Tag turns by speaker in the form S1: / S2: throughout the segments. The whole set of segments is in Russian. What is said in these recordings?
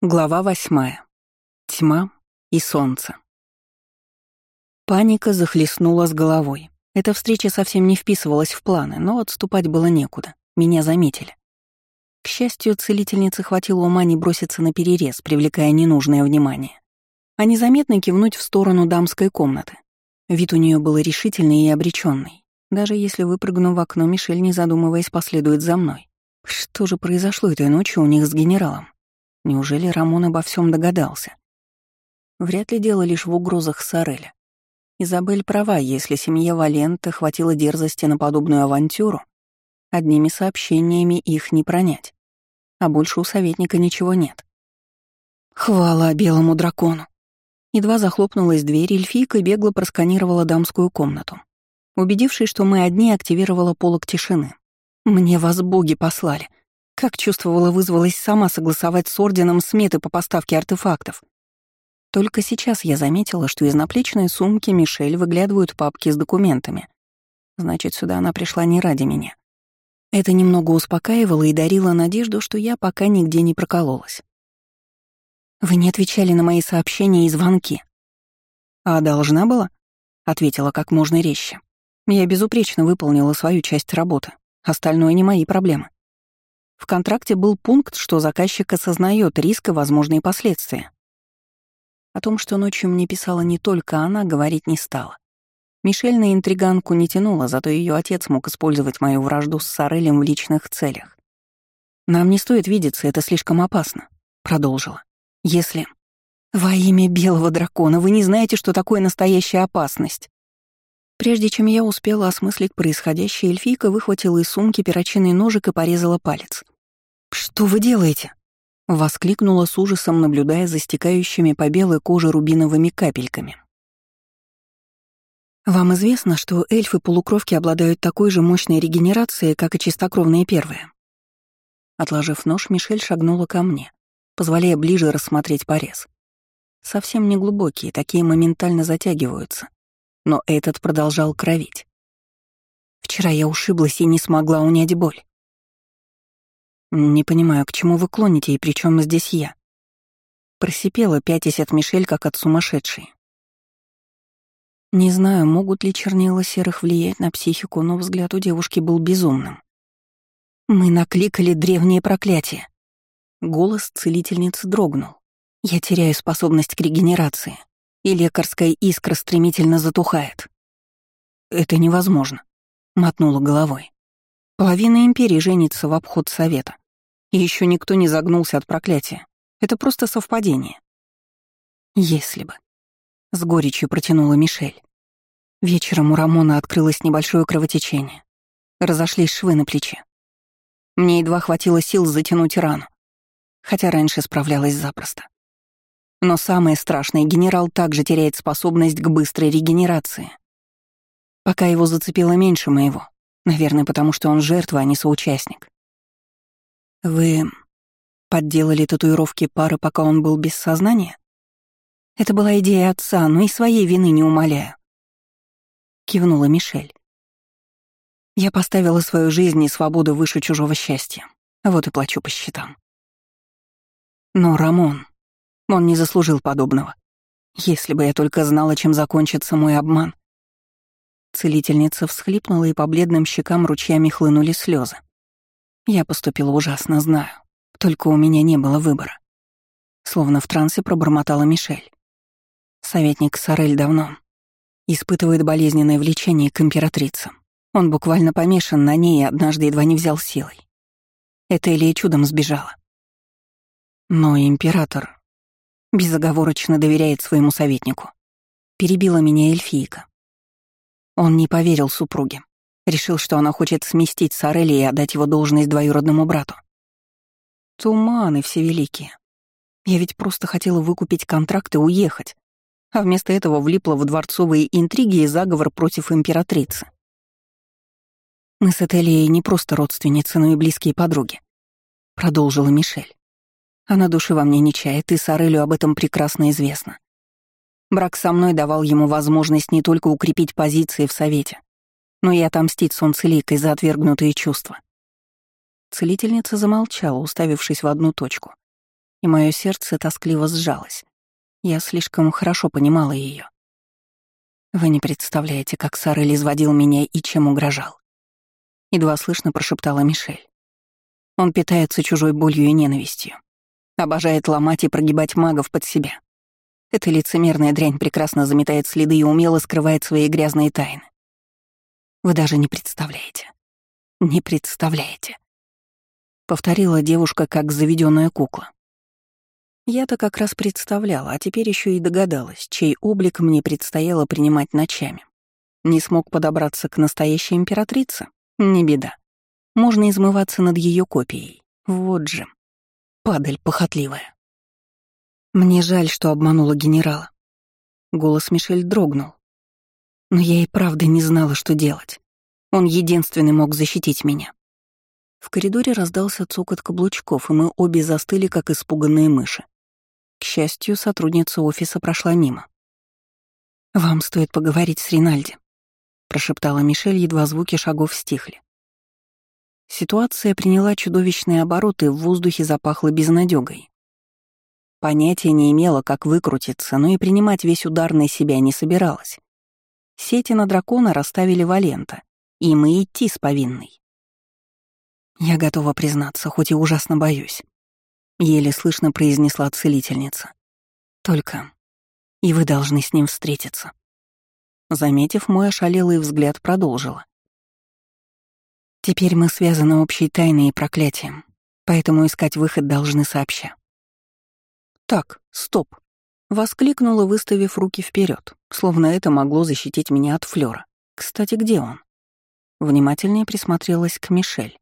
S1: Глава восьмая. Тьма и солнце. Паника захлестнула с головой. Эта встреча совсем не вписывалась в планы, но отступать было некуда. Меня заметили. К счастью, целительнице хватило ума не броситься на перерез, привлекая ненужное внимание, а незаметно кивнуть в сторону дамской комнаты. Вид у нее был решительный и обреченный. Даже если выпрыгну в окно, Мишель, не задумываясь, последует за мной. Что же произошло этой ночью у них с генералом? Неужели Рамон обо всем догадался? Вряд ли дело лишь в угрозах Сареля. Изабель права, если семье Валента хватило дерзости на подобную авантюру, одними сообщениями их не пронять. А больше у советника ничего нет. Хвала белому дракону. Едва захлопнулась дверь, эльфийка бегло просканировала дамскую комнату. Убедившись, что мы одни, активировала полок тишины. Мне вас боги послали. Как чувствовала, вызвалась сама согласовать с орденом сметы по поставке артефактов. Только сейчас я заметила, что из наплечной сумки Мишель выглядывают папки с документами. Значит, сюда она пришла не ради меня. Это немного успокаивало и дарило надежду, что я пока нигде не прокололась. «Вы не отвечали на мои сообщения и звонки». «А должна была?» — ответила как можно резче. «Я безупречно выполнила свою часть работы. Остальное не мои проблемы». В контракте был пункт, что заказчик осознает риск и возможные последствия. О том, что ночью мне писала не только она, говорить не стала. Мишель на интриганку не тянула, зато ее отец мог использовать мою вражду с Сорелем в личных целях. «Нам не стоит видеться, это слишком опасно», — продолжила. «Если...» «Во имя белого дракона вы не знаете, что такое настоящая опасность». Прежде чем я успела осмыслить происходящее, эльфийка выхватила из сумки перочинный ножик и порезала палец. «Что вы делаете?» — воскликнула с ужасом, наблюдая за стекающими по белой коже рубиновыми капельками. «Вам известно, что эльфы-полукровки обладают такой же мощной регенерацией, как и чистокровные первые?» Отложив нож, Мишель шагнула ко мне, позволяя ближе рассмотреть порез. Совсем не глубокие, такие моментально затягиваются но этот продолжал кровить. Вчера я ушиблась и не смогла унять боль. «Не понимаю, к чему вы клоните и при чем здесь я?» Просипела, пятясь от Мишель, как от сумасшедшей. Не знаю, могут ли чернила серых влиять на психику, но взгляд у девушки был безумным. «Мы накликали древнее проклятие». Голос целительницы дрогнул. «Я теряю способность к регенерации и лекарская искра стремительно затухает. «Это невозможно», — мотнула головой. «Половина империи женится в обход совета. И еще никто не загнулся от проклятия. Это просто совпадение». «Если бы», — с горечью протянула Мишель. Вечером у Рамона открылось небольшое кровотечение. Разошлись швы на плече. Мне едва хватило сил затянуть рану, хотя раньше справлялась запросто. Но самое страшное, генерал также теряет способность к быстрой регенерации. Пока его зацепило меньше моего. Наверное, потому что он жертва, а не соучастник. Вы подделали татуировки пары, пока он был без сознания? Это была идея отца, но и своей вины не умоляю. Кивнула Мишель. Я поставила свою жизнь и свободу выше чужого счастья. Вот и плачу по счетам. Но Рамон, он не заслужил подобного. Если бы я только знала, чем закончится мой обман. Целительница всхлипнула, и по бледным щекам ручьями хлынули слезы. Я поступила ужасно, знаю. Только у меня не было выбора. Словно в трансе пробормотала Мишель. Советник Сорель давно испытывает болезненное влечение к императрице. Он буквально помешан на ней и однажды едва не взял силой. Это Элия чудом сбежала. Но император безоговорочно доверяет своему советнику. Перебила меня эльфийка. Он не поверил супруге. Решил, что она хочет сместить Сорели и отдать его должность двоюродному брату. Туманы всевеликие. Я ведь просто хотела выкупить контракт и уехать, а вместо этого влипла в дворцовые интриги и заговор против императрицы. Мы с Этелией не просто родственницы, но и близкие подруги, продолжила Мишель. Она души во мне не чает, и Сарелю об этом прекрасно известно. Брак со мной давал ему возможность не только укрепить позиции в Совете, но и отомстить солнцеликой за отвергнутые чувства. Целительница замолчала, уставившись в одну точку. и мое сердце тоскливо сжалось. Я слишком хорошо понимала ее. Вы не представляете, как Сарель изводил меня и чем угрожал. Едва слышно прошептала Мишель. Он питается чужой болью и ненавистью. Обожает ломать и прогибать магов под себя. Эта лицемерная дрянь прекрасно заметает следы и умело скрывает свои грязные тайны. Вы даже не представляете. Не представляете. Повторила девушка, как заведенная кукла. Я-то как раз представляла, а теперь еще и догадалась, чей облик мне предстояло принимать ночами. Не смог подобраться к настоящей императрице? Не беда. Можно измываться над ее копией. Вот же. Падаль похотливая. Мне жаль, что обманула генерала. Голос Мишель дрогнул. Но я и правда не знала, что делать. Он единственный мог защитить меня. В коридоре раздался цокот каблучков, и мы обе застыли, как испуганные мыши. К счастью, сотрудница офиса прошла мимо. «Вам стоит поговорить с Ринальди», — прошептала Мишель, едва звуки шагов стихли. Ситуация приняла чудовищные обороты, в воздухе запахло безнадёгой. Понятия не имела, как выкрутиться, но и принимать весь удар на себя не собиралась. Сети на дракона расставили Валента, и мы идти с повинной. Я готова признаться, хоть и ужасно боюсь. Еле слышно произнесла целительница. Только и вы должны с ним встретиться. Заметив мой ошалелый взгляд, продолжила. Теперь мы связаны общей тайной и проклятием, поэтому искать выход должны сообща. Так, стоп. Воскликнула, выставив руки вперед, словно это могло защитить меня от Флёра. Кстати, где он? Внимательнее присмотрелась к Мишель.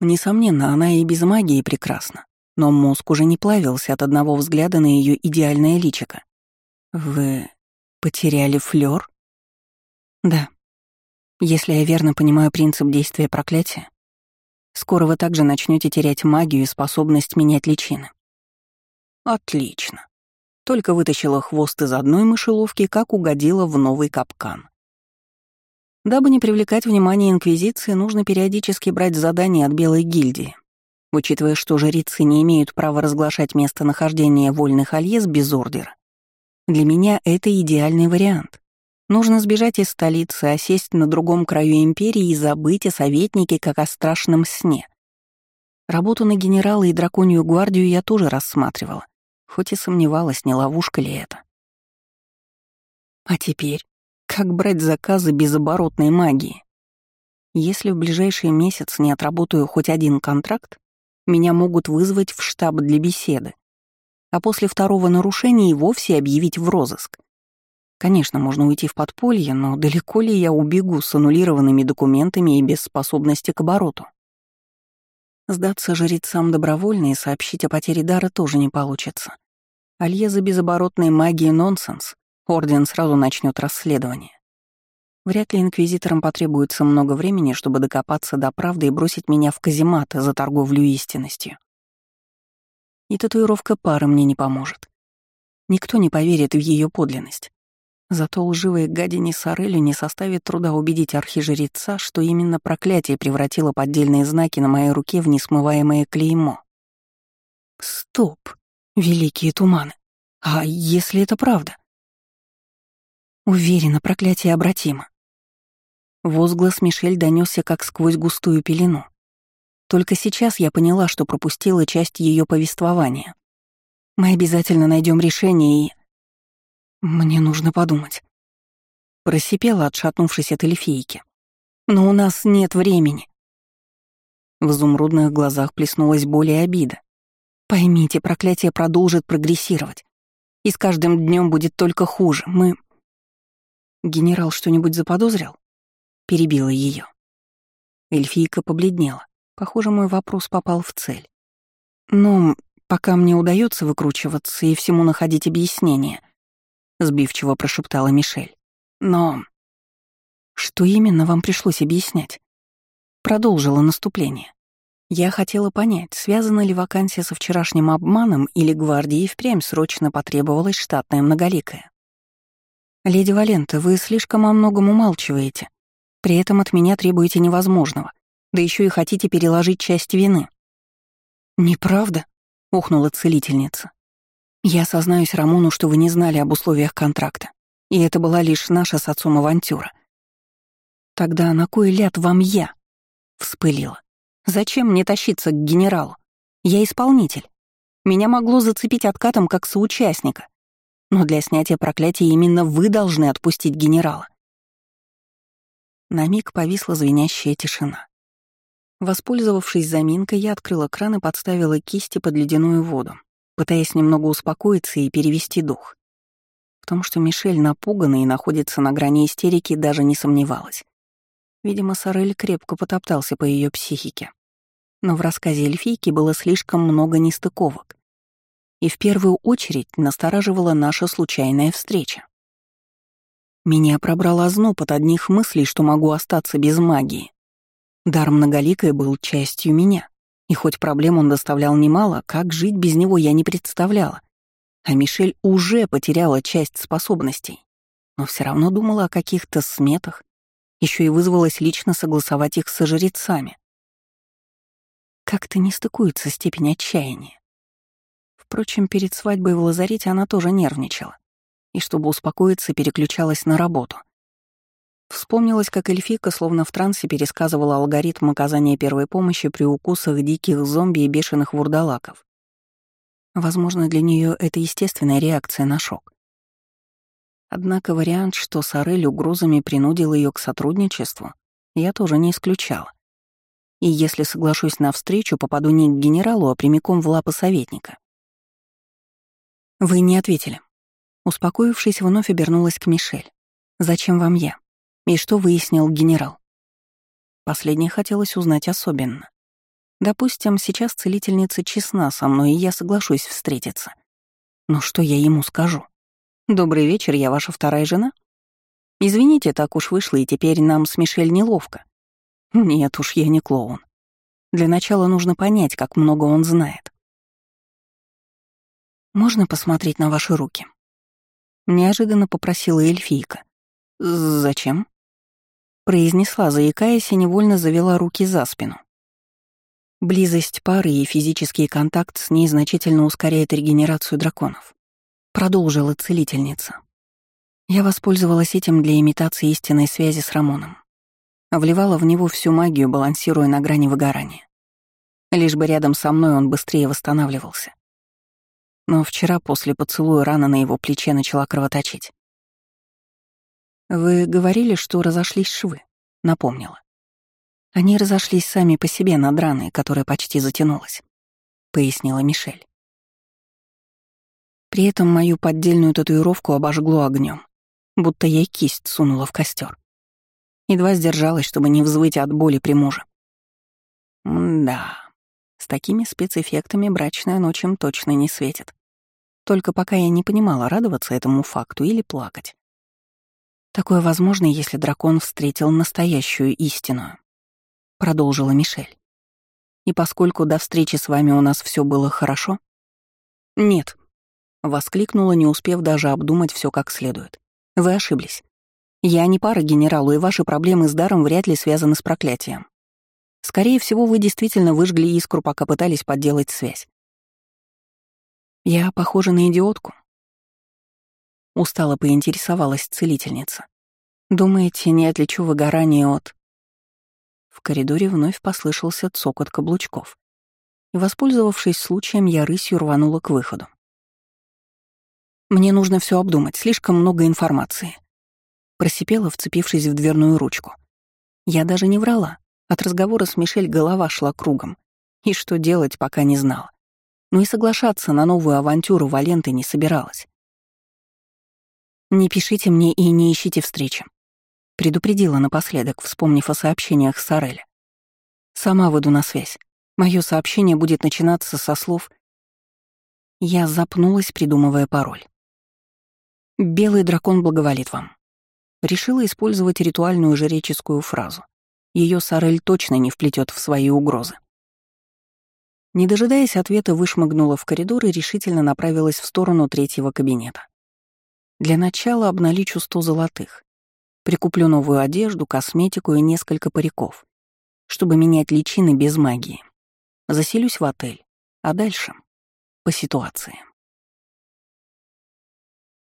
S1: Несомненно, она и без магии прекрасна но мозг уже не плавился от одного взгляда на ее идеальное личико. «Вы потеряли флёр?» «Да. Если я верно понимаю принцип действия проклятия, скоро вы также начнете терять магию и способность менять личины». «Отлично. Только вытащила хвост из одной мышеловки, как угодила в новый капкан. Дабы не привлекать внимание Инквизиции, нужно периодически брать задания от Белой гильдии, Учитывая, что жрицы не имеют права разглашать местонахождение вольных альез без ордера, для меня это идеальный вариант. Нужно сбежать из столицы, осесть на другом краю империи и забыть о советнике, как о страшном сне. Работу на генерала и драконью гвардию я тоже рассматривала, хоть и сомневалась, не ловушка ли это. А теперь, как брать заказы без оборотной магии? Если в ближайший месяц не отработаю хоть один контракт, меня могут вызвать в штаб для беседы, а после второго нарушения и вовсе объявить в розыск. Конечно, можно уйти в подполье, но далеко ли я убегу с аннулированными документами и без способности к обороту? Сдаться жрецам добровольно и сообщить о потере дара тоже не получится. Алье за безоборотной магией нонсенс. Орден сразу начнет расследование. Вряд ли инквизиторам потребуется много времени, чтобы докопаться до правды и бросить меня в каземат за торговлю истинностью. И татуировка пары мне не поможет. Никто не поверит в ее подлинность. Зато лживой гадине Сорелю не составит труда убедить архижреца, что именно проклятие превратило поддельные знаки на моей руке в несмываемое клеймо. Стоп, великие туманы. А если это правда? Уверена, проклятие обратимо. Возглас Мишель донесся как сквозь густую пелену. Только сейчас я поняла, что пропустила часть ее повествования. Мы обязательно найдем решение и... Мне нужно подумать. Просипела, отшатнувшись от эльфийки. Но у нас нет времени. В изумрудных глазах плеснулась боль и обида. Поймите, проклятие продолжит прогрессировать. И с каждым днем будет только хуже. Мы... Генерал что-нибудь заподозрил? перебила ее. Эльфийка побледнела. Похоже, мой вопрос попал в цель. Но пока мне удается выкручиваться и всему находить объяснение, сбивчиво прошептала Мишель. Но что именно вам пришлось объяснять? Продолжила наступление. Я хотела понять, связана ли вакансия со вчерашним обманом или гвардии впрямь срочно потребовалась штатная многоликая. «Леди Валента, вы слишком о многом умалчиваете», при этом от меня требуете невозможного, да еще и хотите переложить часть вины. Неправда. — ухнула целительница. «Я сознаюсь Рамону, что вы не знали об условиях контракта, и это была лишь наша с отцом авантюра». «Тогда на кой ляд вам я?» — вспылила. «Зачем мне тащиться к генералу? Я исполнитель. Меня могло зацепить откатом как соучастника. Но для снятия проклятия именно вы должны отпустить генерала». На миг повисла звенящая тишина. Воспользовавшись заминкой, я открыла кран и подставила кисти под ледяную воду, пытаясь немного успокоиться и перевести дух. В том, что Мишель напугана и находится на грани истерики, даже не сомневалась. Видимо, Сорель крепко потоптался по ее психике. Но в рассказе эльфийки было слишком много нестыковок. И в первую очередь настораживала наша случайная встреча. Меня пробрал озноб от одних мыслей, что могу остаться без магии. Дар многоликой был частью меня, и хоть проблем он доставлял немало, как жить без него я не представляла. А Мишель уже потеряла часть способностей, но все равно думала о каких-то сметах, еще и вызвалась лично согласовать их со жрецами. Как-то не стыкуется степень отчаяния. Впрочем, перед свадьбой в лазарете она тоже нервничала, и чтобы успокоиться, переключалась на работу. Вспомнилось, как эльфика словно в трансе пересказывала алгоритм оказания первой помощи при укусах диких зомби и бешеных вурдалаков. Возможно, для нее это естественная реакция на шок. Однако вариант, что Сорель угрозами принудил ее к сотрудничеству, я тоже не исключала. И если соглашусь на встречу, попаду не к генералу, а прямиком в лапы советника. Вы не ответили. Успокоившись, вновь обернулась к Мишель. «Зачем вам я?» И что выяснил генерал? Последнее хотелось узнать особенно. Допустим, сейчас целительница честна со мной, и я соглашусь встретиться. Но что я ему скажу? «Добрый вечер, я ваша вторая жена?» «Извините, так уж вышло, и теперь нам с Мишель неловко». «Нет уж, я не клоун. Для начала нужно понять, как много он знает». «Можно посмотреть на ваши руки?» Неожиданно попросила эльфийка. «Зачем?» Произнесла, заикаясь, и невольно завела руки за спину. Близость пары и физический контакт с ней значительно ускоряет регенерацию драконов. Продолжила целительница. Я воспользовалась этим для имитации истинной связи с Рамоном. Вливала в него всю магию, балансируя на грани выгорания. Лишь бы рядом со мной он быстрее восстанавливался. Но вчера после поцелуя рана на его плече начала кровоточить. «Вы говорили, что разошлись швы», — напомнила. «Они разошлись сами по себе над раной, которая почти затянулась», — пояснила Мишель. При этом мою поддельную татуировку обожгло огнем, будто я кисть сунула в костер. Едва сдержалась, чтобы не взвыть от боли при муже. да, с такими спецэффектами брачная ночь им точно не светит. Только пока я не понимала, радоваться этому факту или плакать. Такое возможно, если дракон встретил настоящую истину, продолжила Мишель. И поскольку до встречи с вами у нас все было хорошо? Нет, воскликнула, не успев даже обдумать все как следует. Вы ошиблись. Я не пара генералу, и ваши проблемы с даром вряд ли связаны с проклятием. Скорее всего, вы действительно выжгли искру, пока пытались подделать связь. Я похожа на идиотку, Устало поинтересовалась целительница. «Думаете, не отличу выгорание от...» В коридоре вновь послышался цокот каблучков. И, воспользовавшись случаем, я рысью рванула к выходу. «Мне нужно все обдумать, слишком много информации». Просипела, вцепившись в дверную ручку. Я даже не врала. От разговора с Мишель голова шла кругом. И что делать, пока не знала. Но и соглашаться на новую авантюру Валенты не собиралась. «Не пишите мне и не ищите встречи», — предупредила напоследок, вспомнив о сообщениях с Ореля. «Сама выйду на связь. Мое сообщение будет начинаться со слов...» Я запнулась, придумывая пароль. «Белый дракон благоволит вам». Решила использовать ритуальную жреческую фразу. Ее Сорель точно не вплетет в свои угрозы. Не дожидаясь ответа, вышмыгнула в коридор и решительно направилась в сторону третьего кабинета. Для начала обналичу сто золотых. Прикуплю новую одежду, косметику и несколько париков, чтобы менять личины без магии. Заселюсь в отель. А дальше? по ситуации.